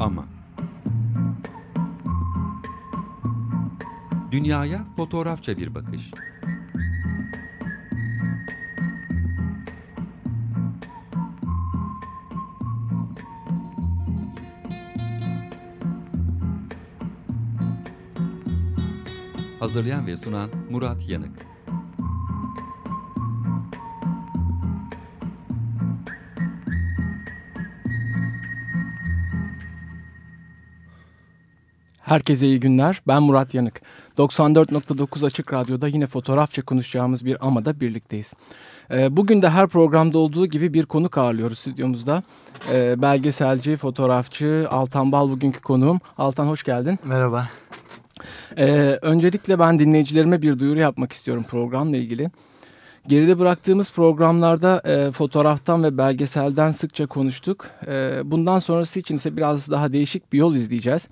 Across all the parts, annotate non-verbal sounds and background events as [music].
Ama Dünyaya fotoğrafça bir bakış. Hazırlayan ve sunan Murat Yanık. Herkese iyi günler. Ben Murat Yanık. 94.9 Açık Radyo'da yine fotoğrafça konuşacağımız bir amada birlikteyiz. Ee, bugün de her programda olduğu gibi bir konuk ağırlıyoruz stüdyomuzda. Ee, belgeselci, fotoğrafçı Altan Bal bugünkü konuğum. Altan hoş geldin. Merhaba. Ee, öncelikle ben dinleyicilerime bir duyuru yapmak istiyorum programla ilgili. Geride bıraktığımız programlarda e, fotoğraftan ve belgeselden sıkça konuştuk. E, bundan sonrası için ise biraz daha değişik bir yol izleyeceğiz.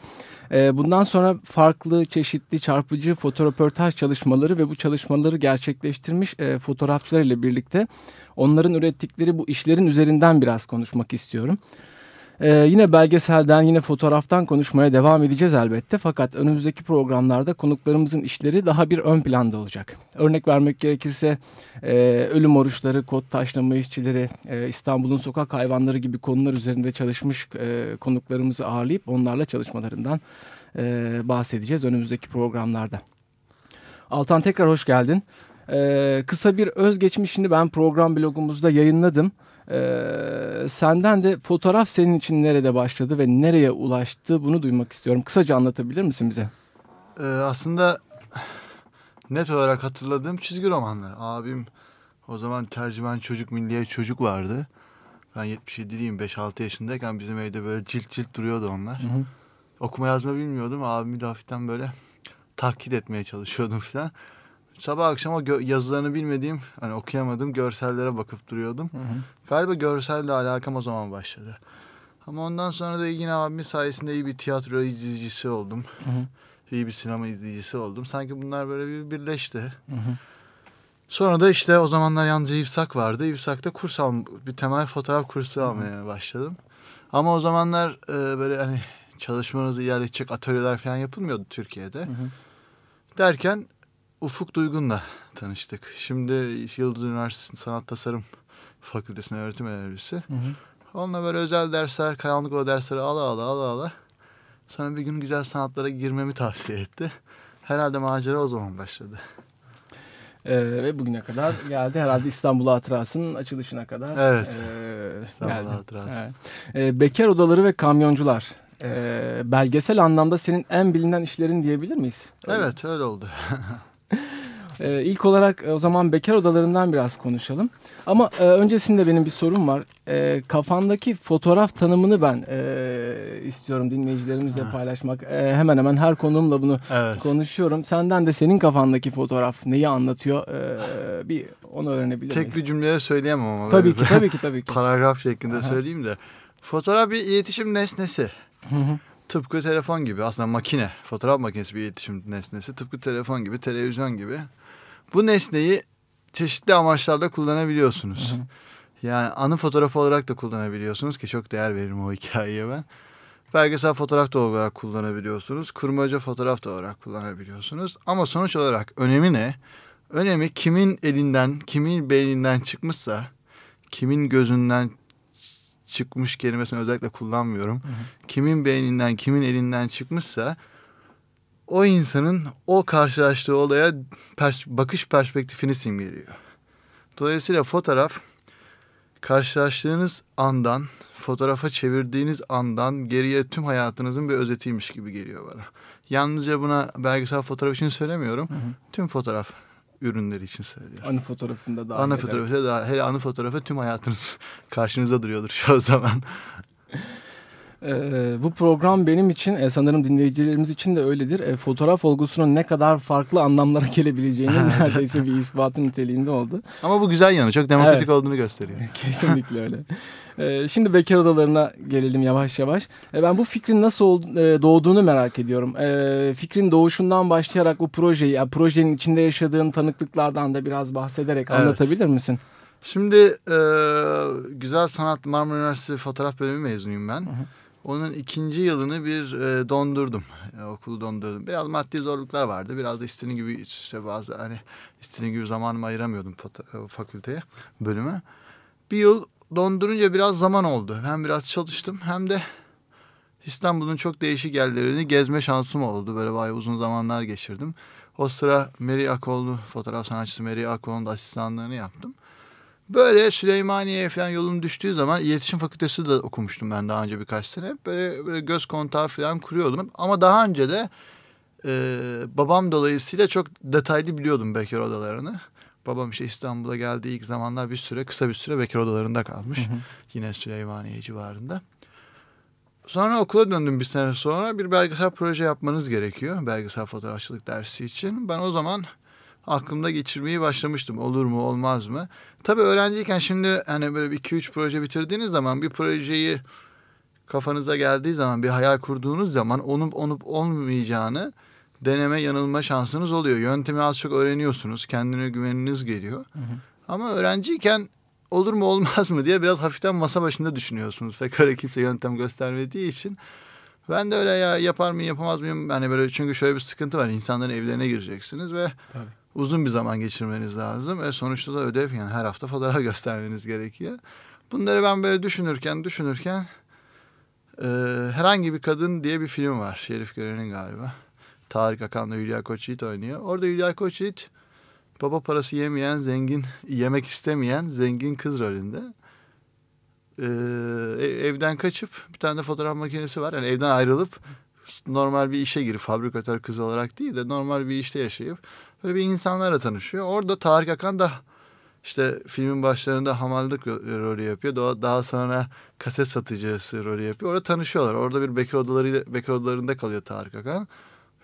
E, bundan sonra farklı, çeşitli, çarpıcı fotoröportaj çalışmaları ve bu çalışmaları gerçekleştirmiş e, fotoğrafçılar ile birlikte onların ürettikleri bu işlerin üzerinden biraz konuşmak istiyorum. Ee, yine belgeselden, yine fotoğraftan konuşmaya devam edeceğiz elbette. Fakat önümüzdeki programlarda konuklarımızın işleri daha bir ön planda olacak. Örnek vermek gerekirse e, ölüm oruçları, kod taşlama işçileri, e, İstanbul'un sokak hayvanları gibi konular üzerinde çalışmış e, konuklarımızı ağırlayıp onlarla çalışmalarından e, bahsedeceğiz önümüzdeki programlarda. Altan tekrar hoş geldin. E, kısa bir özgeçmişini ben program blogumuzda yayınladım. Ee, senden de fotoğraf senin için nerede başladı ve nereye ulaştı bunu duymak istiyorum. Kısaca anlatabilir misin bize? Ee, aslında net olarak hatırladığım çizgi romanlar. Abim o zaman tercüman çocuk milliye çocuk vardı. Ben 77'liyim 5-6 yaşındayken bizim evde böyle cilt cilt duruyordu onlar. Hı hı. Okuma yazma bilmiyordum. Abimi de hafiften böyle taklit etmeye çalışıyordum falan sabah akşam o yazılarını bilmediğim hani okuyamadığım görsellere bakıp duruyordum. Hı hı. Galiba görselle alakam o zaman başladı. Ama ondan sonra da yine abimin sayesinde iyi bir tiyatro izleyicisi oldum. Hı hı. İyi bir sinema izleyicisi oldum. Sanki bunlar böyle bir birleşti. Hı hı. Sonra da işte o zamanlar yalnızca İvsak vardı. İvsak'ta kurs al, bir temel fotoğraf kursu almaya hı hı. başladım. Ama o zamanlar e, böyle hani çalışmanızı ilerletecek atölyeler falan yapılmıyordu Türkiye'de. Hı hı. Derken Ufuk Duygun'la tanıştık. Şimdi Yıldız Üniversitesi Sanat Tasarım Fakültesi'nin öğretim görevlisi. Hı hı. Onunla böyle özel dersler, karanlık o dersleri ala ala ala ala. Sonra bir gün güzel sanatlara girmemi tavsiye etti. Herhalde macera o zaman başladı. Ee, ve bugüne kadar geldi. Herhalde İstanbul Hatırası'nın açılışına kadar. Evet. E, İstanbul geldi. Hatırası. Evet. Ee, bekar odaları ve kamyoncular. Ee, belgesel anlamda senin en bilinen işlerin diyebilir miyiz? Öyle evet öyle oldu. [laughs] [laughs] Ee, ilk olarak o zaman bekar odalarından biraz konuşalım. Ama e, öncesinde benim bir sorum var. E, kafandaki fotoğraf tanımını ben e, istiyorum dinleyicilerimizle ha. paylaşmak. E, hemen hemen her konumla bunu evet. konuşuyorum. Senden de senin kafandaki fotoğraf neyi anlatıyor? E, bir onu öğrenebilir Tek bir cümleye söyleyemem ama. Tabii ki, tabii ki, tabii ki. [laughs] Paragraf şeklinde Aha. söyleyeyim de. Fotoğraf bir iletişim nesnesi. Hı hı. Tıpkı telefon gibi aslında makine, fotoğraf makinesi bir iletişim nesnesi. Tıpkı telefon gibi, televizyon gibi. Bu nesneyi çeşitli amaçlarla kullanabiliyorsunuz. Hı hı. Yani anı fotoğrafı olarak da kullanabiliyorsunuz ki çok değer veririm o hikayeye ben. Belgesel fotoğraf da olarak kullanabiliyorsunuz. Kurmaca fotoğraf da olarak kullanabiliyorsunuz. Ama sonuç olarak önemi ne? Önemi kimin elinden, kimin beyninden çıkmışsa, kimin gözünden çıkmış kelimesini özellikle kullanmıyorum. Hı hı. Kimin beyninden, kimin elinden çıkmışsa o insanın o karşılaştığı olaya pers bakış perspektifini simgeliyor. Dolayısıyla fotoğraf karşılaştığınız andan, fotoğrafa çevirdiğiniz andan geriye tüm hayatınızın bir özetiymiş gibi geliyor bana. Yalnızca buna belgesel fotoğraf için söylemiyorum. Hı hı. Tüm fotoğraf ürünleri için söylüyorum. Anı fotoğrafında da. Anı fotoğrafı da hele anı fotoğrafı tüm hayatınız [laughs] karşınıza duruyordur şu zaman. [laughs] Ee, bu program benim için e, sanırım dinleyicilerimiz için de öyledir. E, fotoğraf olgusunun ne kadar farklı anlamlara [laughs] gelebileceğinin [laughs] neredeyse bir ispatı niteliğinde oldu. Ama bu güzel yanı çok demokratik evet. olduğunu gösteriyor. [laughs] Kesinlikle öyle. E, şimdi bekar odalarına gelelim yavaş yavaş. E, ben bu fikrin nasıl e, doğduğunu merak ediyorum. E, fikrin doğuşundan başlayarak bu projeyi, yani projenin içinde yaşadığın tanıklıklardan da biraz bahsederek evet. anlatabilir misin? Şimdi e, Güzel Sanat Marmara Üniversitesi Fotoğraf Bölümü mezunuyum ben. Hı hı. Onun ikinci yılını bir e, dondurdum. E, okulu dondurdum. Biraz maddi zorluklar vardı. Biraz da istediğim gibi işte bazı hani istediğim gibi zamanımı ayıramıyordum e, fakülteye, bölüme. Bir yıl dondurunca biraz zaman oldu. Hem biraz çalıştım hem de İstanbul'un çok değişik yerlerini gezme şansım oldu. Böyle bayağı uzun zamanlar geçirdim. O sıra Meri Akoğlu, fotoğraf sanatçısı Meri Akoğlu'nun da asistanlığını yaptım. Böyle Süleymaniye'ye falan yolum düştüğü zaman iletişim fakültesi de okumuştum ben daha önce birkaç sene. Böyle, böyle göz kontağı falan kuruyordum. Ama daha önce de e, babam dolayısıyla çok detaylı biliyordum bekar odalarını. Babam işte İstanbul'a geldiği ilk zamanlar bir süre kısa bir süre bekar odalarında kalmış. Hı hı. Yine Süleymaniye civarında. Sonra okula döndüm bir sene sonra. Bir belgesel proje yapmanız gerekiyor. Belgesel fotoğrafçılık dersi için. Ben o zaman aklımda geçirmeyi başlamıştım. Olur mu olmaz mı? Tabii öğrenciyken şimdi hani böyle iki üç proje bitirdiğiniz zaman bir projeyi kafanıza geldiği zaman bir hayal kurduğunuz zaman olup olup olmayacağını deneme yanılma şansınız oluyor. Yöntemi az çok öğreniyorsunuz. Kendine güveniniz geliyor. Hı hı. Ama öğrenciyken olur mu olmaz mı diye biraz hafiften masa başında düşünüyorsunuz. Pek öyle kimse yöntem göstermediği için. Ben de öyle ya yapar mıyım yapamaz mıyım? Yani böyle çünkü şöyle bir sıkıntı var. İnsanların evlerine gireceksiniz ve Tabii. Uzun bir zaman geçirmeniz lazım. Ve sonuçta da ödev yani her hafta fotoğraf [laughs] göstermeniz gerekiyor. Bunları ben böyle düşünürken düşünürken e, herhangi bir kadın diye bir film var. Şerif Gören'in galiba. Tarık Akan'la Hülya Koçyiğit oynuyor. Orada Hülya Koçyiğit baba parası yemeyen, zengin, yemek istemeyen zengin kız rolünde. Ee, evden kaçıp bir tane de fotoğraf makinesi var. Yani evden ayrılıp normal bir işe girip fabrikatör kız olarak değil de normal bir işte yaşayıp böyle bir insanlarla tanışıyor. Orada Tarık Akan da işte filmin başlarında hamallık rolü yapıyor. Daha, daha sonra kaset satıcısı rolü yapıyor. Orada tanışıyorlar. Orada bir bekar odalarıyla bekar odalarında kalıyor Tarık Akan.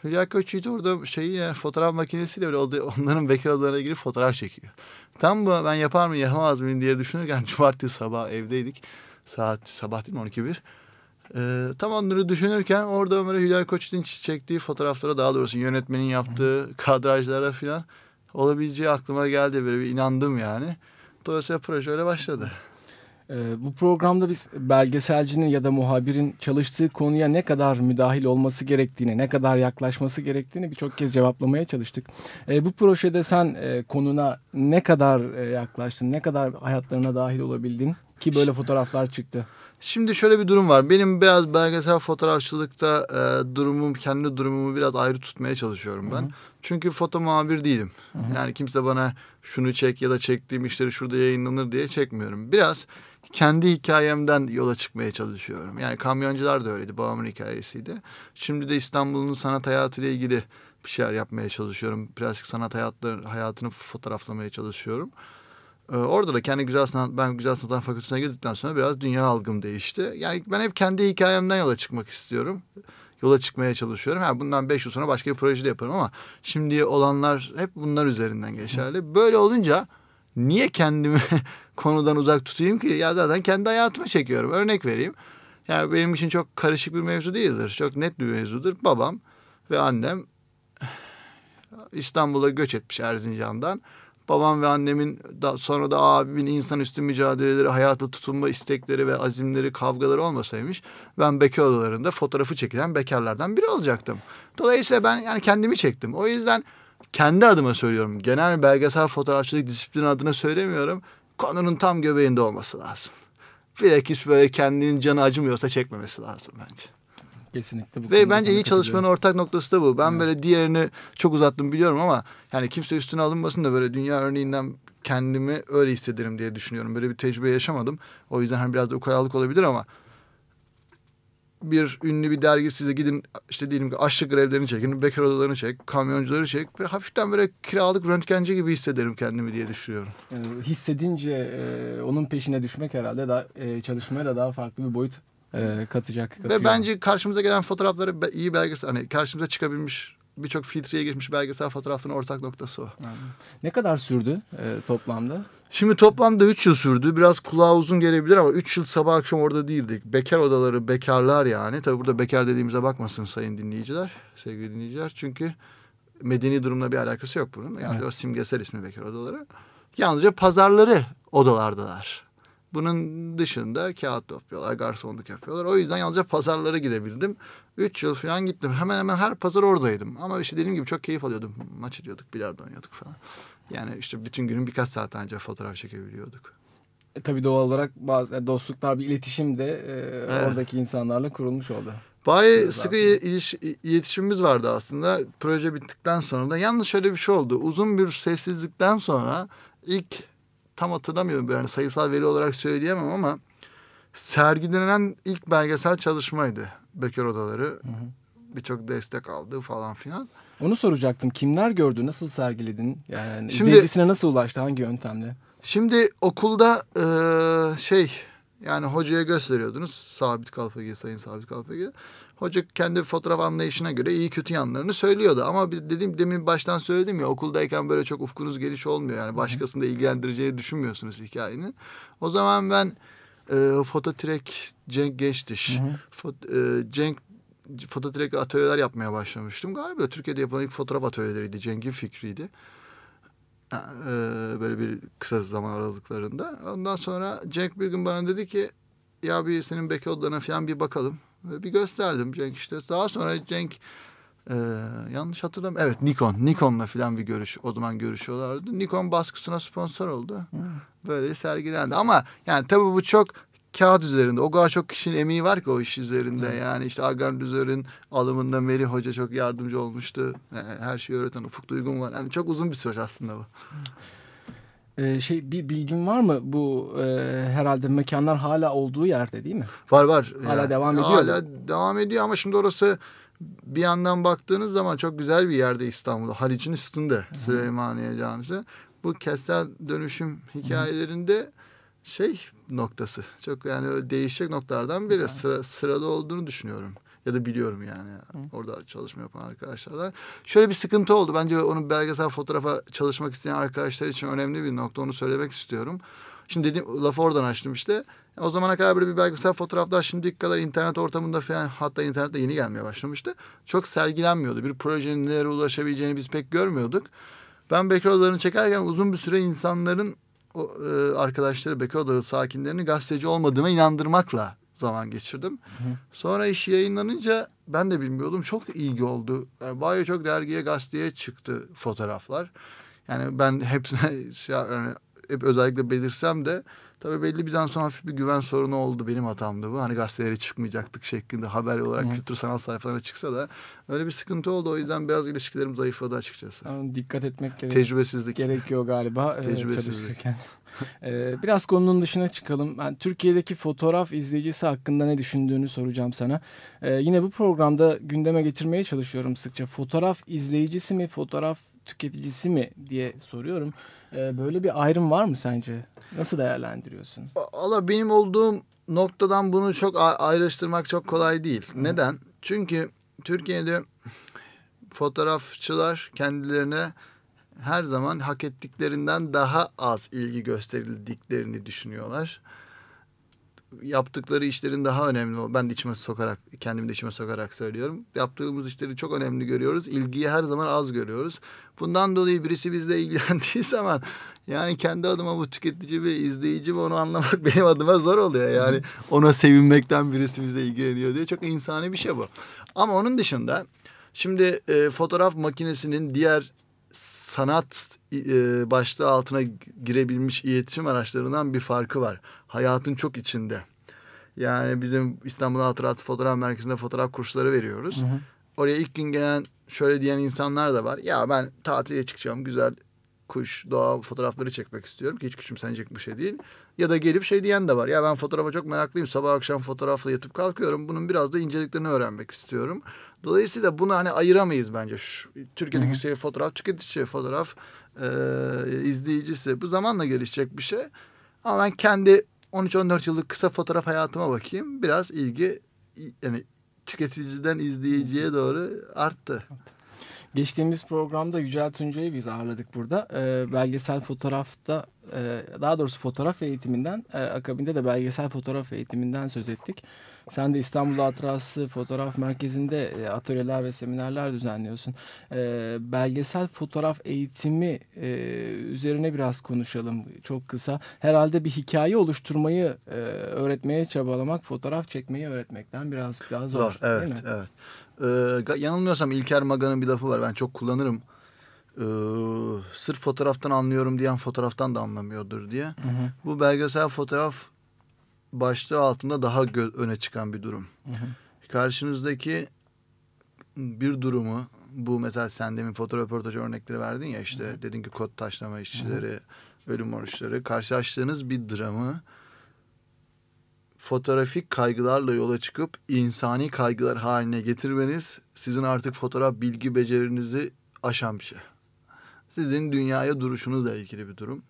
Hülya Koçyiğit orada şeyi fotoğraf makinesiyle böyle [laughs] onların bekar odalarına girip fotoğraf çekiyor. Tam bu ben yapar mıyım yapamaz mıyım diye düşünürken [laughs] cumartesi sabah evdeydik. Saat sabah değil mi 12 bir. Ee, tam onları düşünürken orada böyle Hülya Koçyiğit'in çektiği fotoğraflara daha doğrusu yönetmenin yaptığı kadrajlara falan olabileceği aklıma geldi. Böyle bir inandım yani. Dolayısıyla proje öyle başladı. Ee, bu programda biz belgeselcinin ya da muhabirin çalıştığı konuya ne kadar müdahil olması gerektiğini, ne kadar yaklaşması gerektiğini birçok kez cevaplamaya çalıştık. Ee, bu projede sen e, konuna ne kadar e, yaklaştın, ne kadar hayatlarına dahil olabildin ki böyle fotoğraflar çıktı? Şimdi şöyle bir durum var. Benim biraz belgesel fotoğrafçılıkta e, durumum, kendi durumumu biraz ayrı tutmaya çalışıyorum ben. Hı hı. Çünkü foto muhabir değilim. Hı hı. Yani kimse bana şunu çek ya da çektiğim işleri şurada yayınlanır diye çekmiyorum. Biraz kendi hikayemden yola çıkmaya çalışıyorum. Yani kamyoncular da öyleydi. Babamın hikayesiydi. Şimdi de İstanbul'un sanat hayatıyla ilgili bir şeyler yapmaya çalışıyorum. Plastik sanat hayatları, hayatını fotoğraflamaya çalışıyorum. Ee, orada da kendi güzel sanat, ben güzel sanat fakültesine girdikten sonra biraz dünya algım değişti. Yani ben hep kendi hikayemden yola çıkmak istiyorum. Yola çıkmaya çalışıyorum. Yani bundan beş yıl sonra başka bir proje de yaparım ama şimdi olanlar hep bunlar üzerinden geçerli. Böyle olunca niye kendimi [laughs] konudan uzak tutayım ki? Ya zaten kendi hayatımı çekiyorum. Örnek vereyim. Yani benim için çok karışık bir mevzu değildir. Çok net bir mevzudur. Babam ve annem İstanbul'a göç etmiş Erzincan'dan. Babam ve annemin da, sonra da abimin insanüstü mücadeleleri, hayata tutunma istekleri ve azimleri, kavgaları olmasaymış ben bekar odalarında fotoğrafı çekilen bekarlardan biri olacaktım. Dolayısıyla ben yani kendimi çektim. O yüzden kendi adıma söylüyorum. Genel belgesel fotoğrafçılık disiplini adına söylemiyorum. Konunun tam göbeğinde olması lazım. Bilakis böyle kendinin canı acımıyorsa çekmemesi lazım bence. Kesinlikle. Bu Ve bence iyi çalışmanın ortak noktası da bu. Ben evet. böyle diğerini çok uzattım biliyorum ama yani kimse üstüne alınmasın da böyle dünya örneğinden kendimi öyle hissederim diye düşünüyorum. Böyle bir tecrübe yaşamadım. O yüzden hani biraz da ukayalık olabilir ama bir ünlü bir dergi size gidin işte diyelim ki açlık grevlerini çekin, bekar odalarını çek, kamyoncuları çek. Böyle hafiften böyle kiralık röntgenci gibi hissederim kendimi diye düşünüyorum. Yani hissedince e, onun peşine düşmek herhalde daha, e, çalışmaya da daha farklı bir boyut e, katacak. Katıyor. Ve bence karşımıza gelen fotoğrafları iyi belgesel hani karşımıza çıkabilmiş birçok filtreye geçmiş belgesel fotoğrafların ortak noktası o. Ne kadar sürdü e, toplamda? Şimdi toplamda 3 yıl sürdü. Biraz kulağa uzun gelebilir ama 3 yıl sabah akşam orada değildik. Bekar odaları, bekarlar yani. Tabii burada bekar dediğimize bakmasın sayın dinleyiciler, sevgili dinleyiciler. Çünkü medeni durumla bir alakası yok bunun. Yani evet. o simgesel ismi bekar odaları. Yalnızca pazarları odalardalar. Bunun dışında kağıt topluyorlar, garsonluk yapıyorlar. O yüzden yalnızca pazarlara gidebildim. Üç yıl falan gittim. Hemen hemen her pazar oradaydım. Ama işte dediğim gibi çok keyif alıyordum. Maç ediyorduk, bilardo oynuyorduk falan. Yani işte bütün günün birkaç saat ancak fotoğraf çekebiliyorduk. E, tabii doğal olarak bazı dostluklar bir iletişim de e, evet. oradaki insanlarla kurulmuş oldu. Bayağı sıkı iliş, iletişimimiz vardı aslında. Proje bittikten sonra da. Yalnız şöyle bir şey oldu. Uzun bir sessizlikten sonra ilk tam hatırlamıyorum yani sayısal veri olarak söyleyemem ama sergilenen ilk belgesel çalışmaydı. Bekar Odaları. Birçok destek aldı falan filan. Onu soracaktım. Kimler gördü? Nasıl sergiledin? Yani Şimdi, izleyicisine nasıl ulaştı? Hangi yöntemle? Şimdi okulda e, şey yani hocaya gösteriyordunuz. Sabit Kalfagi, Sayın Sabit Kalfagi. Hoca kendi fotoğraf anlayışına göre iyi kötü yanlarını söylüyordu. Ama dediğim demin baştan söyledim ya okuldayken böyle çok ufkunuz geniş olmuyor. Yani başkasını da ilgilendireceğini düşünmüyorsunuz hikayenin. O zaman ben e, Fototrek Cenk Geçtiş, Fot, e, Cenk Fototrek atölyeler yapmaya başlamıştım. Galiba Türkiye'de yapılan ilk fotoğraf atölyeleriydi. Cenk'in fikriydi. E, böyle bir kısa zaman aralıklarında. Ondan sonra Cenk bir gün bana dedi ki ya bir senin beki odalarına falan bir bakalım. Bir gösterdim Cenk işte. Daha sonra Cenk e, yanlış hatırlamıyorum. Evet Nikon. Nikon'la falan bir görüş. O zaman görüşüyorlardı. Nikon baskısına sponsor oldu. Hmm. Böyle sergilendi. Ama yani tabii bu çok kağıt üzerinde. O kadar çok kişinin emeği var ki o iş üzerinde. Hmm. Yani işte Argan Düzör'ün alımında Melih Hoca çok yardımcı olmuştu. Yani her şeyi öğreten Ufuk Duygun var. Yani çok uzun bir süreç aslında bu. Ee, şey bir bilgin var mı bu e, herhalde mekanlar hala olduğu yerde değil mi? Var var. Hala yani, devam ediyor. Hala mu? devam ediyor ama şimdi orası bir yandan baktığınız zaman çok güzel bir yerde İstanbul'da. Haliç'in üstünde Hı. Süleymaniye Camisi. Bu kesel dönüşüm hikayelerinde Hı. şey noktası. Çok yani değişecek noktalardan biri. Sıra, sırada olduğunu düşünüyorum ya da biliyorum yani Hı. orada çalışma yapan arkadaşlarla. Şöyle bir sıkıntı oldu. Bence onu belgesel fotoğrafa çalışmak isteyen arkadaşlar için önemli bir nokta. Onu söylemek istiyorum. Şimdi dediğim lafı oradan açtım işte. O zamana kadar böyle bir belgesel fotoğraflar şimdiki kadar internet ortamında falan hatta internette yeni gelmeye başlamıştı. Çok sergilenmiyordu. Bir projenin nereye ulaşabileceğini biz pek görmüyorduk. Ben bekar odalarını çekerken uzun bir süre insanların o, e, arkadaşları bekar odaları sakinlerini gazeteci olmadığıma inandırmakla zaman geçirdim. Hı. Sonra iş yayınlanınca ben de bilmiyordum. Çok ilgi oldu. Yani bayağı çok dergiye, gazeteye çıktı fotoğraflar. Yani ben hepsine [laughs] şey, yani hep özellikle belirsem de tabii belli bir zaman sonra hafif bir güven sorunu oldu. Benim hatamdı bu. Hani gazetelere çıkmayacaktık şeklinde haber olarak Hı. kültür sanat sayfalarına çıksa da öyle bir sıkıntı oldu. O yüzden biraz ilişkilerim zayıfladı açıkçası. Yani dikkat etmek gerekiyor. Tecrübesizlik. Gerekiyor galiba. [laughs] Tecrübesizlik. [laughs] ee, biraz konunun dışına çıkalım. Ben Türkiye'deki fotoğraf izleyicisi hakkında ne düşündüğünü soracağım sana. Ee, yine bu programda gündeme getirmeye çalışıyorum sıkça. Fotoğraf izleyicisi mi, fotoğraf tüketicisi mi diye soruyorum. Ee, böyle bir ayrım var mı sence? Nasıl değerlendiriyorsun? Allah benim olduğum noktadan bunu çok ayrıştırmak çok kolay değil. Hı. Neden? Çünkü Türkiye'de fotoğrafçılar kendilerine her zaman hak ettiklerinden daha az ilgi gösterildiklerini düşünüyorlar. Yaptıkları işlerin daha önemli. Ben de içime sokarak, kendimi de içime sokarak söylüyorum. Yaptığımız işleri çok önemli görüyoruz. İlgiyi her zaman az görüyoruz. Bundan dolayı birisi bizle ilgilendiği [laughs] zaman yani kendi adıma bu tüketici ve izleyici mi onu anlamak [laughs] benim adıma zor oluyor. Yani ona sevinmekten birisi bizle ilgileniyor diye çok insani bir şey bu. Ama onun dışında şimdi e, fotoğraf makinesinin diğer sanat e, başlığı altına girebilmiş iletişim araçlarından bir farkı var. Hayatın çok içinde. Yani bizim İstanbul Hatırası Fotoğraf Merkezi'nde fotoğraf kursları veriyoruz. Hı hı. Oraya ilk gün gelen şöyle diyen insanlar da var. Ya ben tatile çıkacağım güzel kuş, doğa fotoğrafları çekmek istiyorum ki hiç küçümsenecek bir şey değil. Ya da gelip şey diyen de var. Ya ben fotoğrafa çok meraklıyım. Sabah akşam fotoğrafla yatıp kalkıyorum. Bunun biraz da inceliklerini öğrenmek istiyorum. Dolayısıyla bunu hani ayıramayız bence. Şu, Türkiye'deki Hı-hı. şey fotoğraf, tüketici fotoğraf e, izleyicisi. Bu zamanla gelişecek bir şey. Ama ben kendi 13-14 yıllık kısa fotoğraf hayatıma bakayım. Biraz ilgi yani tüketiciden izleyiciye doğru arttı. Geçtiğimiz programda Yücel Tuncay'ı biz ağırladık burada. E, belgesel fotoğrafta, e, daha doğrusu fotoğraf eğitiminden, e, akabinde de belgesel fotoğraf eğitiminden söz ettik. Sen de İstanbul Hatırası Fotoğraf Merkezi'nde e, atölyeler ve seminerler düzenliyorsun. E, belgesel fotoğraf eğitimi e, üzerine biraz konuşalım çok kısa. Herhalde bir hikaye oluşturmayı e, öğretmeye çabalamak, fotoğraf çekmeyi öğretmekten biraz daha zor. Zor, evet, değil mi? evet. Ee, yanılmıyorsam İlker Maga'nın bir lafı var. Ben çok kullanırım. Ee, sırf fotoğraftan anlıyorum diyen fotoğraftan da anlamıyordur diye. Hı hı. Bu belgesel fotoğraf başlığı altında daha öne çıkan bir durum. Hı hı. Karşınızdaki bir durumu bu mesela sen demin foto röportaj örnekleri verdin ya işte dedin ki kod taşlama işçileri, ölüm oruçları karşılaştığınız bir dramı fotoğrafik kaygılarla yola çıkıp insani kaygılar haline getirmeniz sizin artık fotoğraf bilgi becerinizi aşan bir şey. Sizin dünyaya duruşunuzla ilgili bir durum.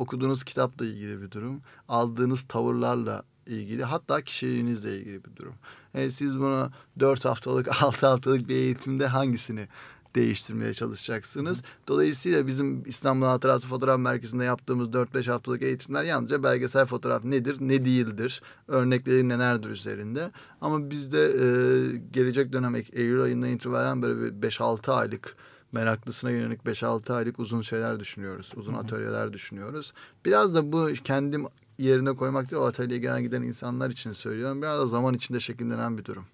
Okuduğunuz kitapla ilgili bir durum. Aldığınız tavırlarla ilgili hatta kişiliğinizle ilgili bir durum. E, siz bunu 4 haftalık [laughs] 6 haftalık bir eğitimde hangisini değiştirmeye çalışacaksınız. Dolayısıyla bizim İstanbul Hatırası Fotoğraf Merkezi'nde yaptığımız 4-5 haftalık eğitimler yalnızca belgesel fotoğraf nedir, ne değildir, örnekleri nelerdir üzerinde. Ama bizde e, gelecek dönem Eylül ayından itibaren böyle bir 5-6 aylık meraklısına yönelik 5-6 aylık uzun şeyler düşünüyoruz. Uzun atölyeler düşünüyoruz. Biraz da bu kendim yerine koymak değil o atölyeye gelen giden insanlar için söylüyorum. Biraz da zaman içinde şekillenen bir durum.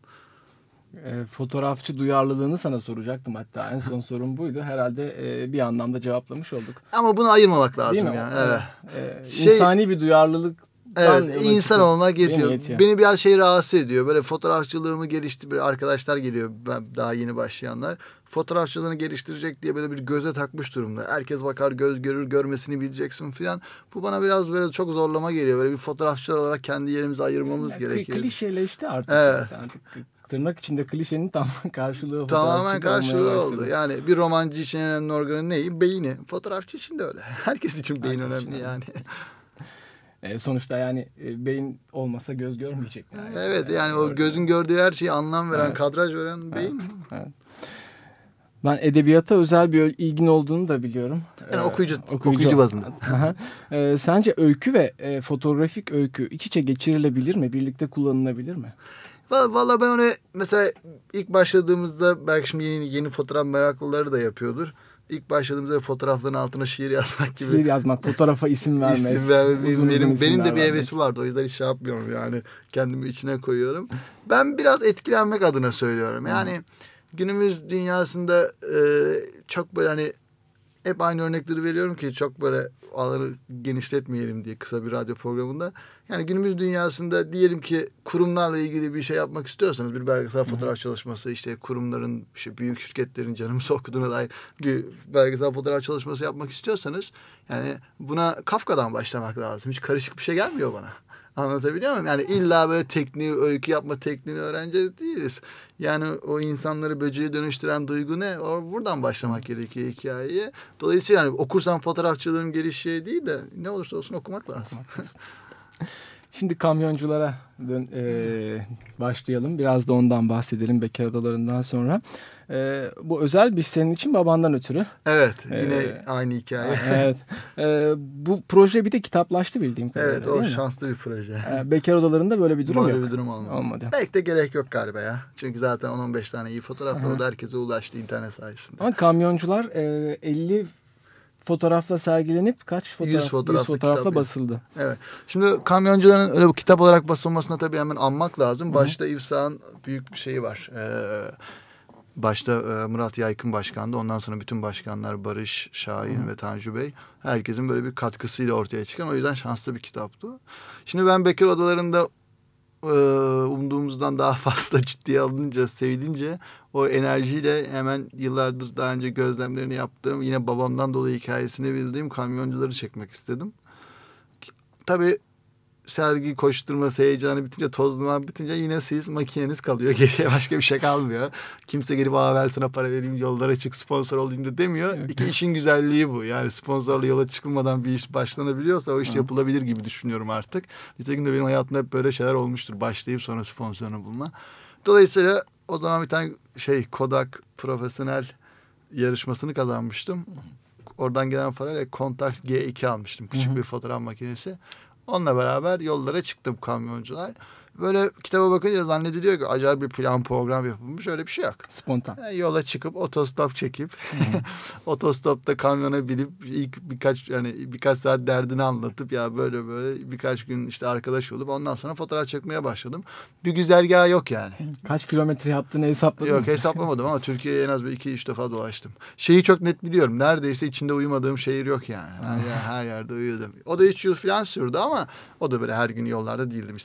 E, fotoğrafçı duyarlılığını sana soracaktım hatta. En son [laughs] sorun buydu. Herhalde e, bir anlamda cevaplamış olduk. Ama bunu ayırmamak Değil lazım mi? yani. Evet. e, Şey- insani bir duyarlılık Evet, insan olmak yetiyor. yetiyor. Beni biraz şey rahatsız ediyor. Böyle fotoğrafçılığımı geliştir böyle arkadaşlar geliyor ben daha yeni başlayanlar. Fotoğrafçılığını geliştirecek diye böyle bir göze takmış durumda. Herkes bakar, göz görür, görmesini bileceksin falan. Bu bana biraz böyle çok zorlama geliyor. Böyle bir fotoğrafçılar olarak kendi yerimizi ayırmamız Yani gerekiyor. Klişeleşti artık. Evet. Artık tırnak içinde klişenin tam [laughs] karşılığı Tamamen karşılığı başladı. oldu. Yani bir romancı için önemli organı neyi? Beyni. Fotoğrafçı için de öyle. [laughs] Herkes için beyin Herkes için önemli öyle. yani. E, sonuçta yani e, beyin olmasa göz görmeyecek. Yani. evet yani o Doğru. gözün gördüğü her şeyi anlam veren, Evet. kadraj veren beyin. Ben edebiyata özel bir ilgin olduğunu da biliyorum. Yani Ee, okuyucu, okuyucu bazında. [laughs] Ee, sence öykü ve e, fotoğrafik öykü iç içe geçirilebilir mi? Birlikte kullanılabilir mi? Valla ben onu mesela ilk başladığımızda belki şimdi yeni, yeni fotoğraf meraklıları da yapıyordur. İlk başladığımızda fotoğrafların altına şiir yazmak gibi. Şiir yazmak, fotoğrafa isim [laughs] vermek. İsim vermek. uzun uzun benim, benim isimler de bir hevesim vardı. O yüzden hiç şey yapmıyorum yani. Kendimi içine koyuyorum. Ben biraz etkilenmek adına söylüyorum. Yani günümüz dünyasında e, çok böyle hani hep aynı örnekleri veriyorum ki çok böyle alanı genişletmeyelim diye kısa bir radyo programında. Yani günümüz dünyasında diyelim ki kurumlarla ilgili bir şey yapmak istiyorsanız bir belgesel fotoğraf çalışması işte kurumların işte büyük şirketlerin canımızı [laughs] okuduğuna dair bir belgesel fotoğraf çalışması yapmak istiyorsanız yani buna Kafka'dan başlamak lazım. Hiç karışık bir şey gelmiyor bana. Anlatabiliyor muyum? Yani illa böyle tekniği, öykü yapma tekniğini öğreneceğiz değiliz. Yani o insanları böceğe dönüştüren duygu ne? O buradan başlamak gerekiyor hikayeye. Dolayısıyla yani okursan fotoğrafçılığın gelişeceği değil de ne olursa olsun okumak lazım. [laughs] Şimdi kamyonculara dön, e, başlayalım. Biraz da ondan bahsedelim Bekar Adalarından sonra. E, bu özel bir senin için babandan ötürü. evet, yine Ee, aynı hikaye. [laughs] evet. E, bu proje bir de kitaplaştı bildiğim kadarıyla evet, o değil mi? şanslı bir proje. E, Bekar Odaları'nda böyle bir durum Böyle yok. bir durum olmadı. Olmadı. Belki de gerek yok galiba ya. Çünkü zaten 10-15 tane iyi fotoğraf var. O da herkese ulaştı internet sayesinde. Ama kamyoncular e, 50 fotoğrafla sergilenip kaç fotoğraf? 100 fotoğraflı fotoğrafla kitap. basıldı. Evet. Şimdi kamyoncuların öyle kitap olarak basılmasına tabii hemen anmak lazım. Başta İvsa'nın büyük bir şeyi var. Ee, başta e, Murat Yaykın başkandı. Ondan sonra bütün başkanlar Barış, Şahin ve Tanju Bey. Herkesin böyle bir katkısıyla ortaya çıkan. O yüzden şanslı bir kitaptı. Şimdi ben Bekir Odaları'nda e, umduğumuzdan daha [laughs] fazla ciddiye alınca, sevilince o enerjiyle hemen yıllardır daha önce gözlemlerini yaptığım yine babamdan dolayı hikayesini bildiğim kamyoncuları çekmek istedim. Tabii sergi koşturması heyecanı bitince toz duman bitince yine siz makineniz kalıyor. [laughs] Geriye başka bir şey kalmıyor. Kimse gelip aa ben sana para vereyim yollara çık sponsor olayım da demiyor. İki işin güzelliği bu. Yani sponsorla yola çıkılmadan bir iş başlanabiliyorsa o iş yapılabilir gibi düşünüyorum artık. Nitekim de benim hayatımda hep böyle şeyler olmuştur. Başlayıp sonra sponsorunu bulma. Dolayısıyla o zaman bir tane şey Kodak profesyonel yarışmasını kazanmıştım. Oradan gelen parayla Contax G2 almıştım. Küçük Hı hı. bir fotoğraf makinesi. Onunla beraber yollara çıktım kamyoncular. Böyle kitaba bakınca zannediliyor ki acayip bir plan program yapılmış. Öyle bir şey yok. Spontan. Yani yola çıkıp otostop çekip [laughs] otostopta kamyona binip ilk birkaç yani birkaç saat derdini anlatıp ya böyle böyle birkaç gün işte arkadaş olup ondan sonra fotoğraf çekmeye başladım. Bir güzergah yok yani. Kaç kilometre yaptığını hesapladın Yok mı? hesaplamadım ama Türkiye'ye en az bir iki üç defa dolaştım. Şeyi çok net biliyorum. Neredeyse içinde uyumadığım şehir yok yani. Her, yer, her yerde uyudum. O da üç yıl falan sürdü ama o da böyle her gün yollarda değildim.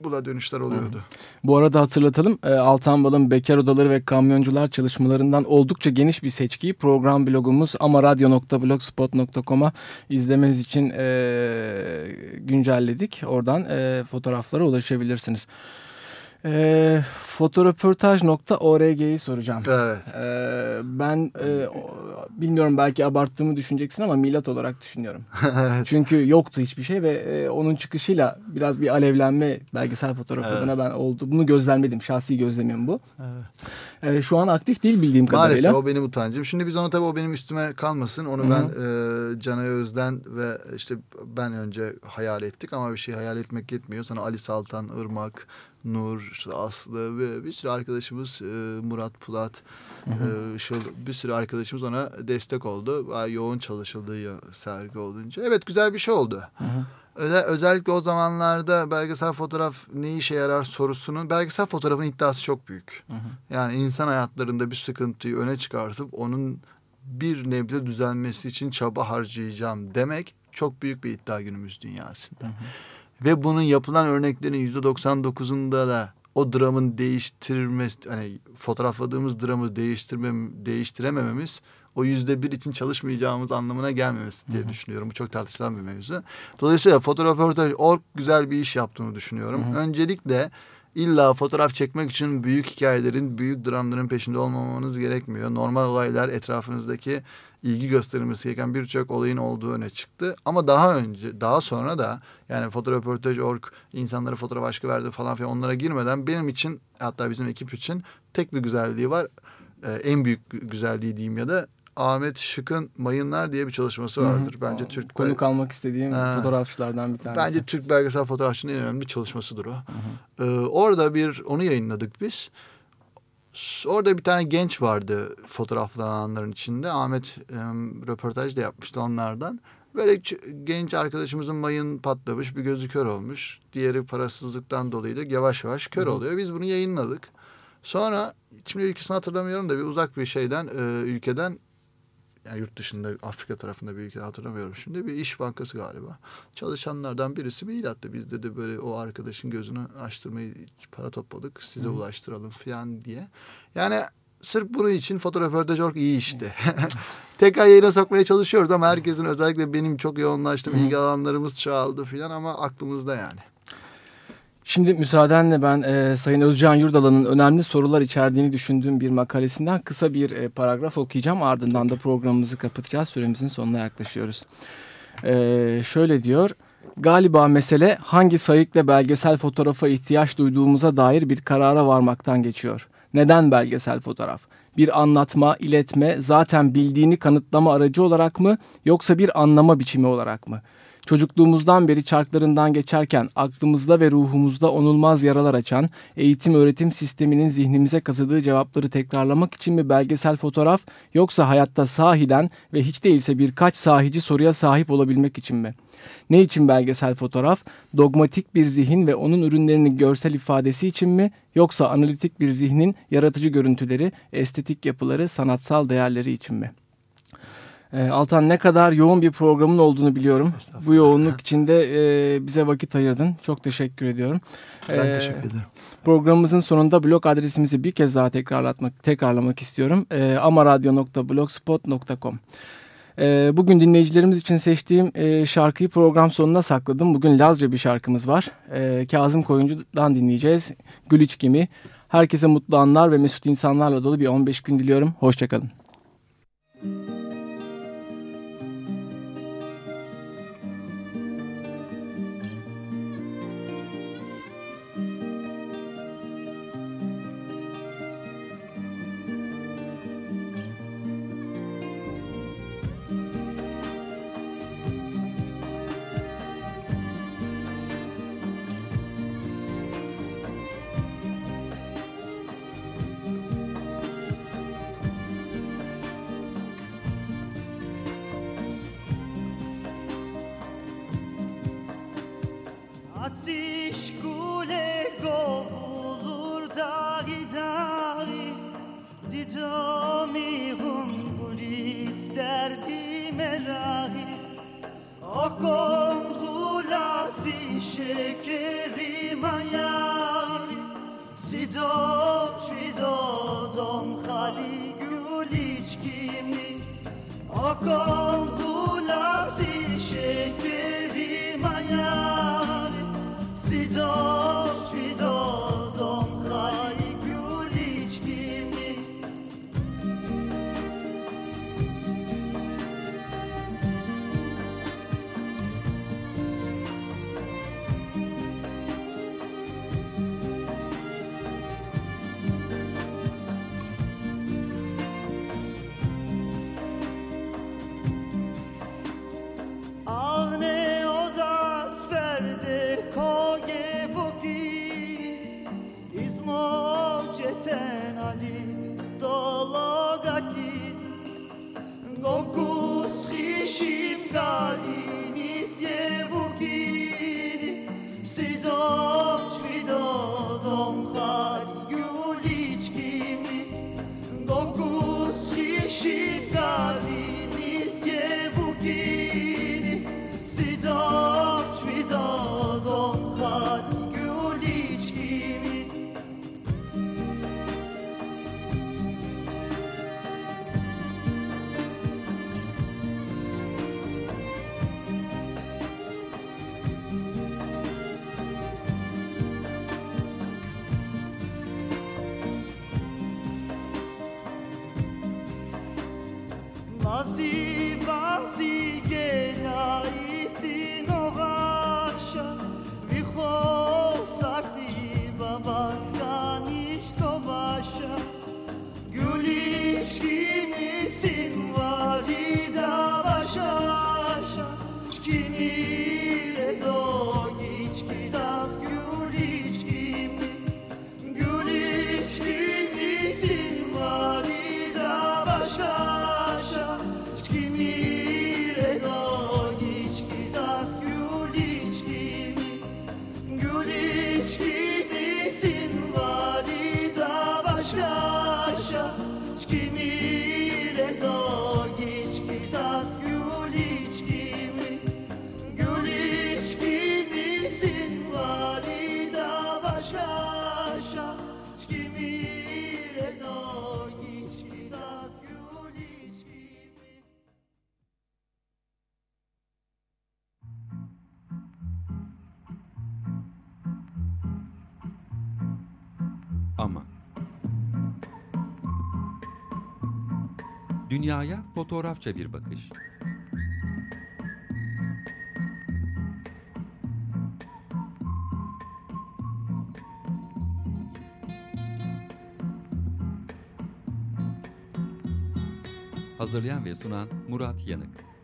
İstanbul'a dönüşler oluyordu. Bu arada hatırlatalım e, Altan Bal'ın bekar odaları ve kamyoncular çalışmalarından oldukça geniş bir seçkiyi program blogumuz amaradyo.blogspot.com'a izlemeniz için e, güncelledik. Oradan e, fotoğraflara ulaşabilirsiniz. E, fotoröportaj.org'yi soracağım. Evet. E, ben e, o- bilmiyorum belki abarttığımı düşüneceksin ama milat olarak düşünüyorum. [laughs] evet. Çünkü yoktu hiçbir şey ve e, onun çıkışıyla biraz bir alevlenme belgesel fotoğraf Evet. adına ben oldu. Bunu gözlemledim. Şahsi gözlemim bu. Evet. E, şu an aktif değil bildiğim Maalesef kadarıyla. o benim utancım. Şimdi biz onu tabii o benim üstüme kalmasın. Onu Hı hı. ben e, Canay Özden ve işte ben önce hayal ettik ama bir şey hayal etmek yetmiyor. Sonra Ali Saltan, Irmak, Nur, işte Aslı ve bir sürü arkadaşımız e, Murat Pulat, e, Işıl bir sürü arkadaşımız ona destek oldu. Yoğun çalışıldığı sergi olunca. Evet güzel bir şey oldu. Hı hı. Öyle, özellikle o zamanlarda belgesel fotoğraf ne işe yarar sorusunun belgesel fotoğrafın iddiası çok büyük. Hı hı. Yani insan hayatlarında bir sıkıntıyı öne çıkartıp onun bir nebze düzelmesi için çaba harcayacağım demek çok büyük bir iddia günümüz dünyasında. Hı hı. Ve bunun yapılan örneklerin yüzde 99'unda da o dramın değiştirmesi, hani fotoğrafladığımız dramı değiştirmem, değiştiremememiz o yüzde bir için çalışmayacağımız anlamına gelmemesi diye Hı hı. düşünüyorum. Bu çok tartışılan bir mevzu. Dolayısıyla fotoğraförtaj org güzel bir iş yaptığını düşünüyorum. Hı hı. Öncelikle illa fotoğraf çekmek için büyük hikayelerin, büyük dramların peşinde olmamanız gerekmiyor. Normal olaylar etrafınızdaki ilgi gösterilmesi gereken birçok olayın olduğu öne çıktı. Ama daha önce, daha sonra da yani fotoğraförtaj.org insanlara fotoğraf aşkı verdi falan filan onlara girmeden benim için hatta bizim ekip için tek bir güzelliği var. Ee, en büyük gü- güzelliği diyeyim ya da Ahmet Şık'ın Mayınlar diye bir çalışması vardır. Hı hı. Bence O, Türk Konuk almak istediğim Ha. fotoğrafçılardan bir tanesi. Bence Türk belgesel fotoğrafçının en önemli çalışmasıdır o. Hı hı. Ee, orada bir onu yayınladık biz. Orada bir tane genç vardı fotoğraflananların içinde. Ahmet e, röportaj da yapmıştı onlardan. Böyle genç arkadaşımızın mayın patlamış, bir gözü kör olmuş. Diğeri parasızlıktan dolayı da yavaş yavaş kör Hı hı. oluyor. Biz bunu yayınladık. Sonra şimdi ülkesini hatırlamıyorum da bir uzak bir şeyden, e, ülkeden yani yurt dışında Afrika tarafında bir ülke hatırlamıyorum şimdi. Bir iş bankası galiba. Çalışanlardan birisi mail attı. Biz de, de böyle o arkadaşın gözünü açtırmayı para topladık. Size Hı. ulaştıralım falan diye. Yani sırf bunun için fotoğraförde iyi işte. [laughs] Tekrar yayına sokmaya çalışıyoruz ama herkesin özellikle benim çok yoğunlaştığım ilgi alanlarımız çoğaldı falan ama aklımızda yani. Şimdi müsaadenle ben e, Sayın Özcan Yurdalan'ın önemli sorular içerdiğini düşündüğüm bir makalesinden kısa bir e, paragraf okuyacağım. Ardından da programımızı kapatacağız. Süremizin sonuna yaklaşıyoruz. E, şöyle diyor. Galiba mesele hangi sayıkla belgesel fotoğrafa ihtiyaç duyduğumuza dair bir karara varmaktan geçiyor. Neden belgesel fotoğraf? Bir anlatma, iletme, zaten bildiğini kanıtlama aracı olarak mı yoksa bir anlama biçimi olarak mı? Çocukluğumuzdan beri çarklarından geçerken aklımızda ve ruhumuzda onulmaz yaralar açan eğitim öğretim sisteminin zihnimize kazıdığı cevapları tekrarlamak için mi belgesel fotoğraf yoksa hayatta sahiden ve hiç değilse birkaç sahici soruya sahip olabilmek için mi? Ne için belgesel fotoğraf? Dogmatik bir zihin ve onun ürünlerinin görsel ifadesi için mi? Yoksa analitik bir zihnin yaratıcı görüntüleri, estetik yapıları, sanatsal değerleri için mi? Ee, Altan ne kadar yoğun bir programın olduğunu biliyorum. Bu yoğunluk içinde e, bize vakit ayırdın. Çok teşekkür ediyorum. Ben Ee, teşekkür ederim. Programımızın sonunda blog adresimizi bir kez daha tekrarlatmak tekrarlamak istiyorum. E, amaradyo.blogspot.com e, Bugün dinleyicilerimiz için seçtiğim e, şarkıyı program sonuna sakladım. Bugün Lazca bir şarkımız var. E, Kazım Koyuncu'dan dinleyeceğiz. Gül İçkimi. Herkese mutlu anlar ve mesut insanlarla dolu bir 15 gün diliyorum. Hoşçakalın. دام چی دادم خالی گولیچ کیمی آقا vazio. Sasha, skimire. Ama Dünyaya fotoğrafça bir bakış. Hazırlayan ve sunan Murat Yanık.